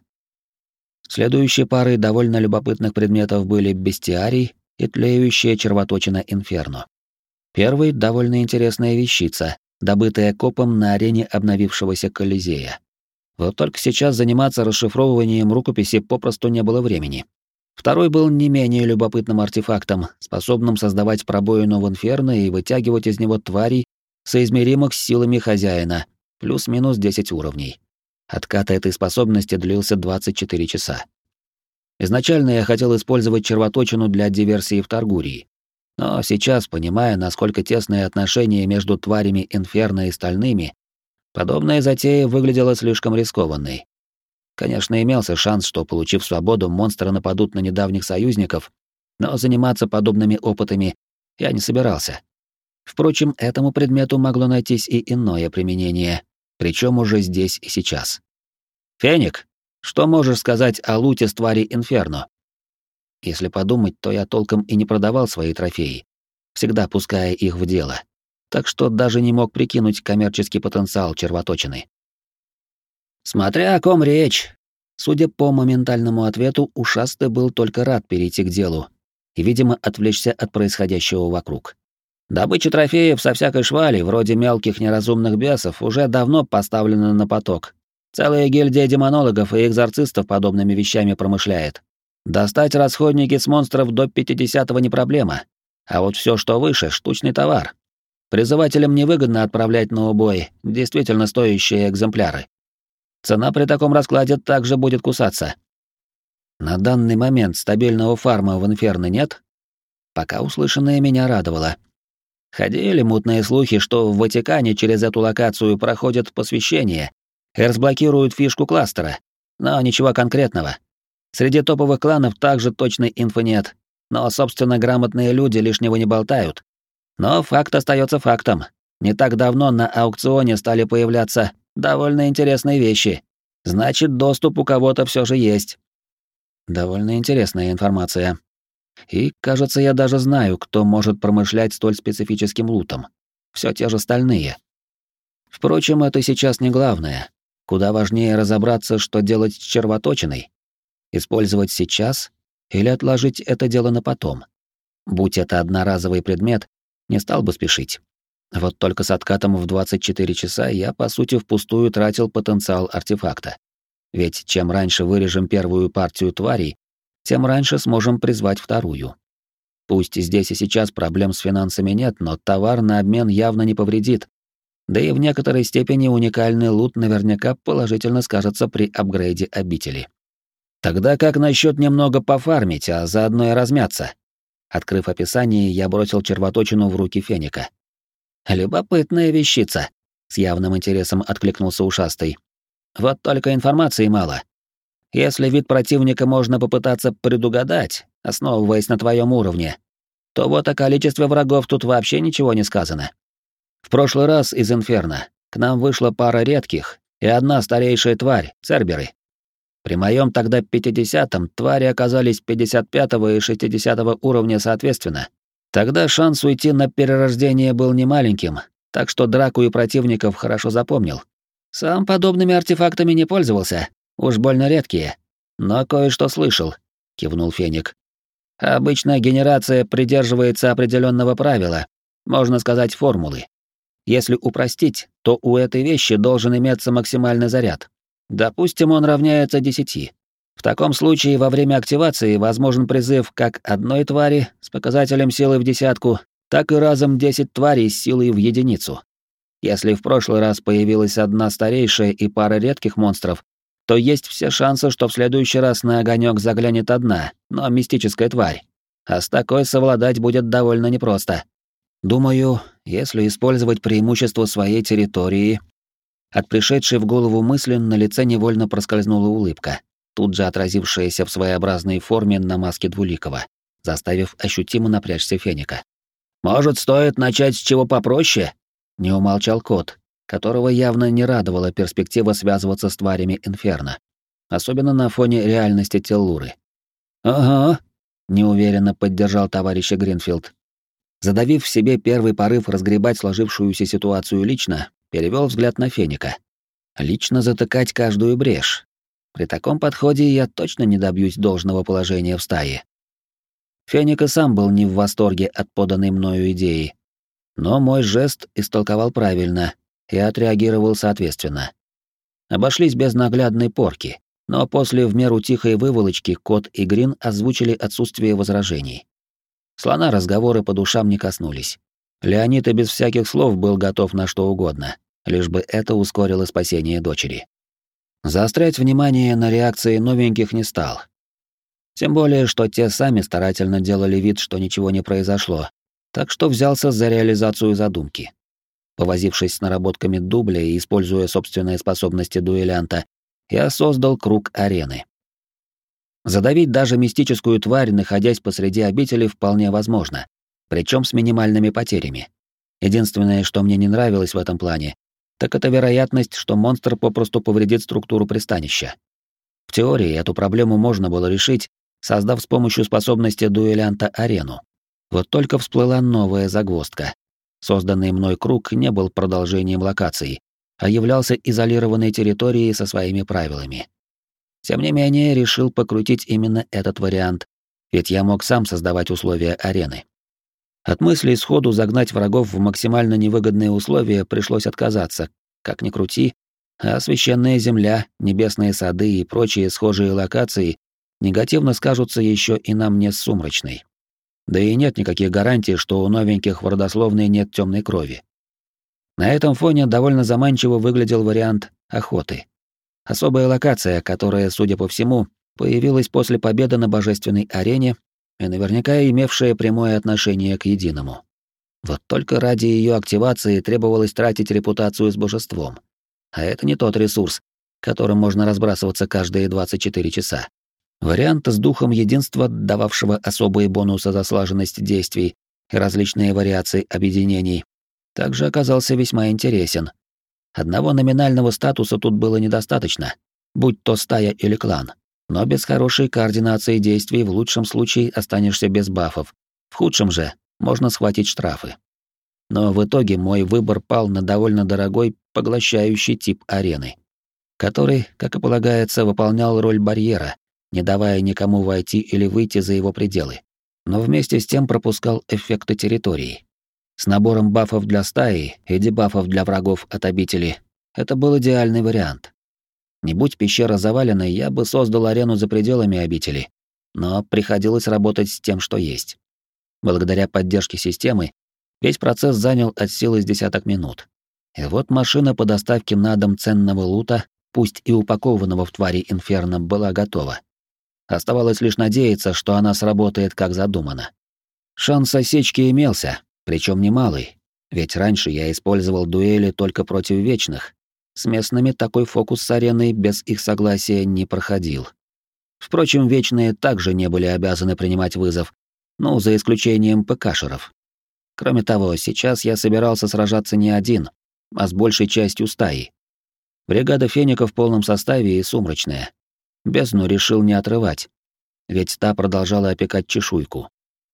Следующей парой довольно любопытных предметов были бестиарий и тлеющая червоточина Инферно. Первый — довольно интересная вещица, добытая копом на арене обновившегося Колизея. Вот только сейчас заниматься расшифровыванием рукописи попросту не было времени. Второй был не менее любопытным артефактом, способным создавать пробоину в инферно и вытягивать из него тварей, соизмеримых с силами хозяина, плюс-минус 10 уровней. Откат этой способности длился 24 часа. Изначально я хотел использовать червоточину для диверсии в Таргурии. Но сейчас, понимая, насколько тесные отношения между тварями инферно и стальными, подобная затея выглядела слишком рискованной. Конечно, имелся шанс, что, получив свободу, монстры нападут на недавних союзников, но заниматься подобными опытами я не собирался. Впрочем, этому предмету могло найтись и иное применение, причем уже здесь и сейчас. «Феник, что можешь сказать о луте с твари Инферно?» Если подумать, то я толком и не продавал свои трофеи, всегда пуская их в дело, так что даже не мог прикинуть коммерческий потенциал червоточины. Смотря о ком речь. Судя по моментальному ответу, ушастый был только рад перейти к делу и, видимо, отвлечься от происходящего вокруг. Добыча трофеев со всякой швали, вроде мелких неразумных бесов, уже давно поставлена на поток. Целая гильдия демонологов и экзорцистов подобными вещами промышляет. Достать расходники с монстров до 50-го не проблема, а вот все, что выше, штучный товар. Призывателям невыгодно отправлять на убой действительно стоящие экземпляры. Цена при таком раскладе также будет кусаться. На данный момент стабильного фарма в Инферно нет? Пока услышанное меня радовало. Ходили мутные слухи, что в Ватикане через эту локацию проходят посвящения и разблокируют фишку кластера, но ничего конкретного. Среди топовых кланов также точной инфы нет, но, собственно, грамотные люди лишнего не болтают. Но факт остается фактом. Не так давно на аукционе стали появляться довольно интересные вещи. Значит, доступ у кого-то все же есть. Довольно интересная информация. И, кажется, я даже знаю, кто может промышлять столь специфическим лутом. Все те же стальные. Впрочем, это сейчас не главное. Куда важнее разобраться, что делать с червоточиной. Использовать сейчас или отложить это дело на потом. Будь это одноразовый предмет, не стал бы спешить. Вот только с откатом в 24 часа я, по сути, впустую тратил потенциал артефакта. Ведь чем раньше вырежем первую партию тварей, тем раньше сможем призвать вторую. Пусть здесь и сейчас проблем с финансами нет, но товар на обмен явно не повредит. Да и в некоторой степени уникальный лут наверняка положительно скажется при апгрейде обители. Тогда как насчет немного пофармить, а заодно и размяться? Открыв описание, я бросил червоточину в руки Феника. Любопытная вещица, с явным интересом откликнулся ушастый. Вот только информации мало. Если вид противника можно попытаться предугадать, основываясь на твоем уровне, то вот о количестве врагов тут вообще ничего не сказано. В прошлый раз из Инферно к нам вышла пара редких и одна старейшая тварь, церберы. При моем тогда 50-м твари оказались 55-го и 60-го уровня соответственно. Тогда шанс уйти на перерождение был немаленьким, так что драку и противников хорошо запомнил. Сам подобными артефактами не пользовался, уж больно редкие. Но кое-что слышал, кивнул Феник. Обычно генерация придерживается определенного правила, можно сказать, формулы. Если упростить, то у этой вещи должен иметься максимальный заряд. Допустим, он равняется 10. В таком случае во время активации возможен призыв как одной твари с показателем силы в десятку, так и разом 10 тварей с силой в единицу. Если в прошлый раз появилась одна старейшая и пара редких монстров, то есть все шансы, что в следующий раз на огонек заглянет одна, но мистическая тварь. А с такой совладать будет довольно непросто. Думаю, если использовать преимущество своей территории, от пришедшей в голову мысли на лице невольно проскользнула улыбка, тут же отразившаяся в своеобразной форме на маске Двуликова, заставив ощутимо напрячься Феника. «Может, стоит начать с чего попроще?» — не умолчал кот, которого явно не радовала перспектива связываться с тварями Инферно, особенно на фоне реальности Теллуры. «Ага», — неуверенно поддержал товарища Гринфилд. Задавив в себе первый порыв разгребать сложившуюся ситуацию лично, перевел взгляд на Феника. Лично затыкать каждую брешь. При таком подходе я точно не добьюсь должного положения в стае. Феник и сам был не в восторге от поданной мною идеи. Но мой жест истолковал правильно и отреагировал соответственно. Обошлись без наглядной порки, но после в меру тихой выволочки Кот и Грин озвучили отсутствие возражений. Слона разговоры по душам не коснулись. Леонид и без всяких слов был готов на что угодно, лишь бы это ускорило спасение дочери. Заострять внимание на реакции новеньких не стал. Тем более, что те сами старательно делали вид, что ничего не произошло, так что взялся за реализацию задумки. Повозившись с наработками дубля и используя собственные способности дуэлянта, я создал круг арены. Задавить даже мистическую тварь, находясь посреди обители, вполне возможно, причем с минимальными потерями. Единственное, что мне не нравилось в этом плане, так это вероятность, что монстр попросту повредит структуру пристанища. В теории эту проблему можно было решить, создав с помощью способности дуэлянта арену. Вот только всплыла новая загвоздка. Созданный мной круг не был продолжением локации, а являлся изолированной территорией со своими правилами. Тем не менее, решил покрутить именно этот вариант, ведь я мог сам создавать условия арены. От мысли сходу загнать врагов в максимально невыгодные условия пришлось отказаться. Как ни крути, а священная земля, небесные сады и прочие схожие локации негативно скажутся еще и на мне сумрачной. Да и нет никаких гарантий, что у новеньких в родословной нет темной крови. На этом фоне довольно заманчиво выглядел вариант охоты. Особая локация, которая, судя по всему, появилась после победы на божественной арене и наверняка имевшая прямое отношение к единому. Вот только ради ее активации требовалось тратить репутацию с божеством. А это не тот ресурс, которым можно разбрасываться каждые 24 часа. Вариант с духом единства, дававшего особые бонусы за слаженность действий и различные вариации объединений, также оказался весьма интересен. Одного номинального статуса тут было недостаточно, будь то стая или клан. Но без хорошей координации действий в лучшем случае останешься без бафов, в худшем же можно схватить штрафы. Но в итоге мой выбор пал на довольно дорогой поглощающий тип арены, который, как и полагается, выполнял роль барьера, не давая никому войти или выйти за его пределы, но вместе с тем пропускал эффекты территории. С набором бафов для стаи и дебафов для врагов от обители это был идеальный вариант. Не будь пещера заваленной, я бы создал арену за пределами обители, но приходилось работать с тем, что есть. Благодаря поддержке системы весь процесс занял от силы с десяток минут. И вот машина по доставке на дом ценного лута, пусть и упакованного в твари инферно, была готова. Оставалось лишь надеяться, что она сработает как задумано. Шанс осечки имелся, причем немалый, ведь раньше я использовал дуэли только против вечных. С местными такой фокус с ареной без их согласия не проходил. Впрочем, вечные также не были обязаны принимать вызов, ну, за исключением ПКшеров. Кроме того, сейчас я собирался сражаться не один, а с большей частью стаи. Бригада феников в полном составе и сумрачная. Бездну решил не отрывать, ведь та продолжала опекать чешуйку.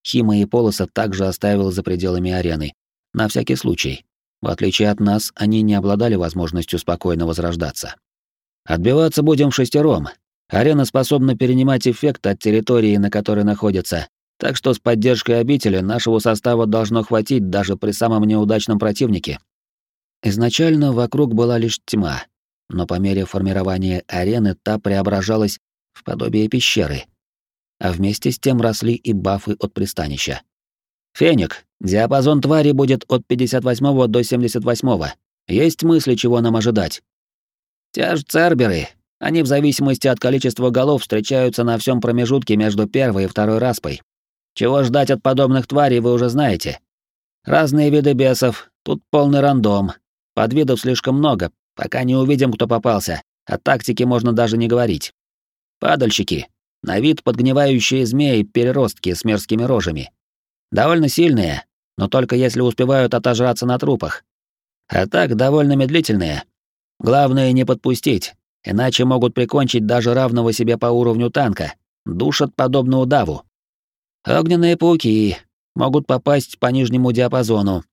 Хима и Полоса также оставил за пределами арены, на всякий случай. В отличие от нас, они не обладали возможностью спокойно возрождаться. Отбиваться будем шестером. Арена способна перенимать эффект от территории, на которой находится, так что с поддержкой обители нашего состава должно хватить даже при самом неудачном противнике. Изначально вокруг была лишь тьма, но по мере формирования арены та преображалась в подобие пещеры, а вместе с тем росли и бафы от пристанища. «Феник, диапазон твари будет от 58 до 78. Есть мысли, чего нам ожидать?» «Те же церберы. Они в зависимости от количества голов встречаются на всем промежутке между первой и второй распой. Чего ждать от подобных тварей вы уже знаете. Разные виды бесов, тут полный рандом. Подвидов слишком много, пока не увидим, кто попался. О тактике можно даже не говорить. Падальщики. На вид подгнивающие змеи-переростки с мерзкими рожами. Довольно сильные, но только если успевают отожраться на трупах. А так довольно медлительные. Главное не подпустить, иначе могут прикончить даже равного себе по уровню танка. Душат подобно удаву. Огненные пауки могут попасть по нижнему диапазону.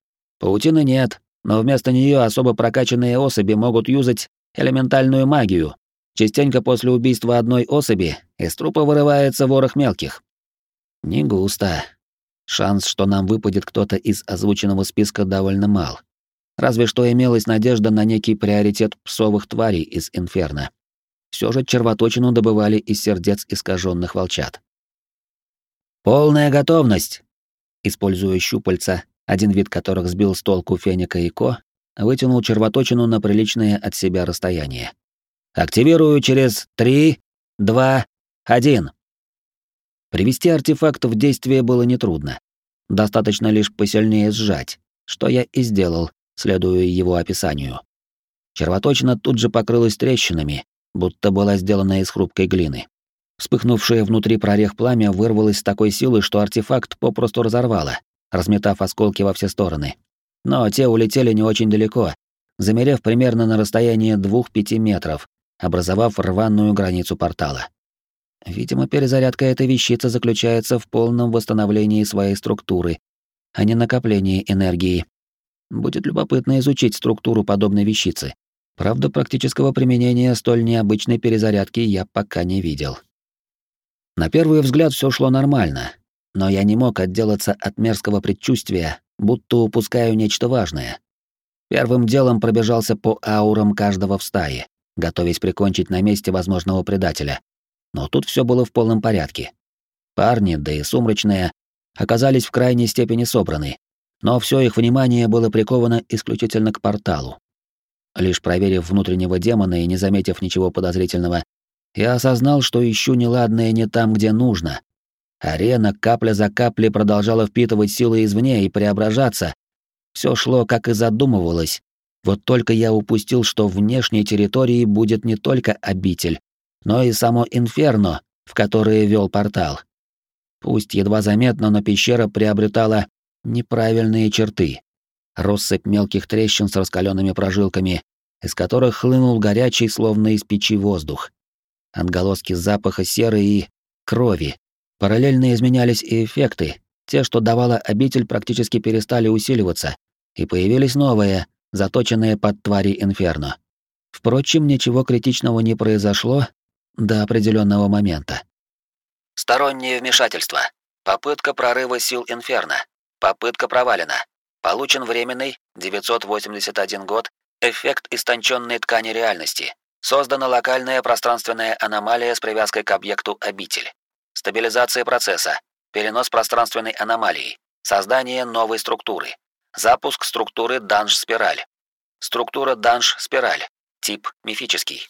Паутины нет, но вместо нее особо прокачанные особи могут юзать элементальную магию. Частенько после убийства одной особи из трупа вырывается ворох мелких. Не густо. Шанс, что нам выпадет кто-то из озвученного списка, довольно мал. Разве что имелась надежда на некий приоритет псовых тварей из Инферно. Все же червоточину добывали из сердец искаженных волчат. «Полная готовность!» Используя щупальца, один вид которых сбил с толку Феника и Ко, вытянул червоточину на приличное от себя расстояние. «Активирую через три, два, один». Привести артефакт в действие было нетрудно. Достаточно лишь посильнее сжать, что я и сделал, следуя его описанию. Червоточина тут же покрылась трещинами, будто была сделана из хрупкой глины. Вспыхнувшее внутри прорех пламя вырвалось с такой силой, что артефакт попросту разорвало, разметав осколки во все стороны. Но те улетели не очень далеко, замерев примерно на расстоянии 2-5 метров, образовав рваную границу портала. Видимо, перезарядка этой вещицы заключается в полном восстановлении своей структуры, а не накоплении энергии. Будет любопытно изучить структуру подобной вещицы. Правда, практического применения столь необычной перезарядки я пока не видел. На первый взгляд все шло нормально, но я не мог отделаться от мерзкого предчувствия, будто упускаю нечто важное. Первым делом пробежался по аурам каждого в стае, готовясь прикончить на месте возможного предателя. Но тут все было в полном порядке. Парни, да и сумрачные, оказались в крайней степени собраны, но все их внимание было приковано исключительно к порталу. Лишь проверив внутреннего демона и не заметив ничего подозрительного, я осознал, что ищу неладное не там, где нужно. Арена капля за каплей продолжала впитывать силы извне и преображаться. Все шло, как и задумывалось. Вот только я упустил, что внешней территорией будет не только обитель, но и само инферно, в которое вел портал. Пусть едва заметно, но пещера приобретала неправильные черты. Россыпь мелких трещин с раскаленными прожилками, из которых хлынул горячий, словно из печи, воздух. Отголоски запаха серы и крови. Параллельно изменялись и эффекты. Те, что давала обитель, практически перестали усиливаться, и появились новые, заточенные под твари инферно. Впрочем, ничего критичного не произошло до определенного момента. Стороннее вмешательство. Попытка прорыва сил Инферно. Попытка провалена. Получен временный, 981 год, эффект истонченной ткани реальности. Создана локальная пространственная аномалия с привязкой к объекту обитель. Стабилизация процесса. Перенос пространственной аномалии. Создание новой структуры. Запуск структуры Данж-спираль. Структура Данж-спираль. Тип мифический.